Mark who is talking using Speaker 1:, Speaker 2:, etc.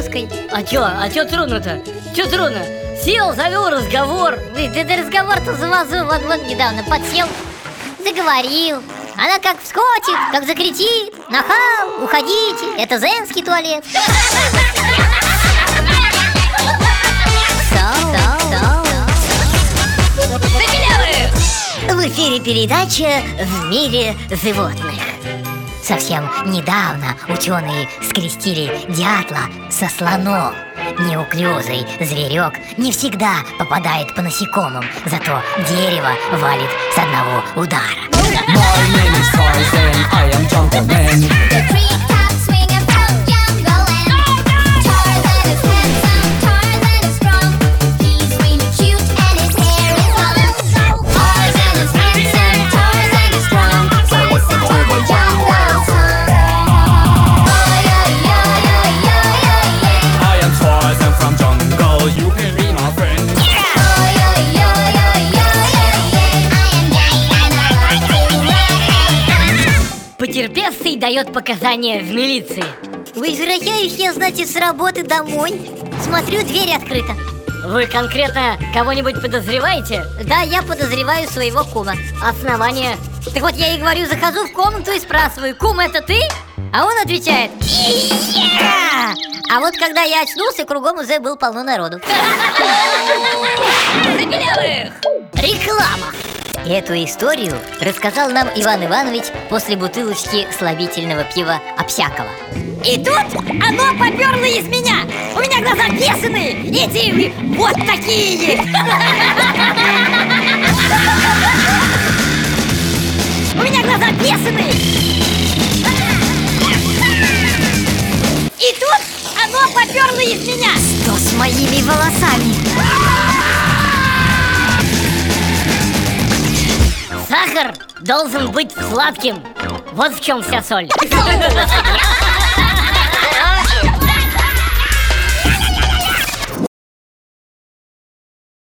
Speaker 1: плоской.
Speaker 2: А чё, а чё трудно-то? Чё трудно? Сел, завел разговор.
Speaker 1: Ты, ты разговор-то завозу, вот, вот недавно подсел, заговорил. Она как вскочит, как закричит, нахал, уходите, это женский туалет. В эфире передача «В мире животных». Совсем недавно ученые скрестили дятла со слоном. Неуклюзый зверек не всегда попадает по насекомым, зато дерево валит с одного удара.
Speaker 2: Потерпевший дает показания в милиции.
Speaker 1: Возвращаюсь я, значит, с работы домой. Смотрю, дверь открыта.
Speaker 2: Вы конкретно кого-нибудь подозреваете?
Speaker 1: Да, я подозреваю своего кума.
Speaker 2: Основание?
Speaker 1: Так вот я и говорю, захожу в комнату и спрашиваю, кум, это ты? А он отвечает! А вот когда я очнулся, кругом уже было полно народу. Реклама! Эту историю рассказал нам Иван Иванович после бутылочки слабительного пива Обсякова.
Speaker 2: И тут оно поперло из меня! У меня глаза бешеные! Эти вот такие! У меня глаза бешеные! И тут оно поперло из меня!
Speaker 1: Что с моими волосами?
Speaker 2: Сахар должен быть сладким. Вот в чем вся соль.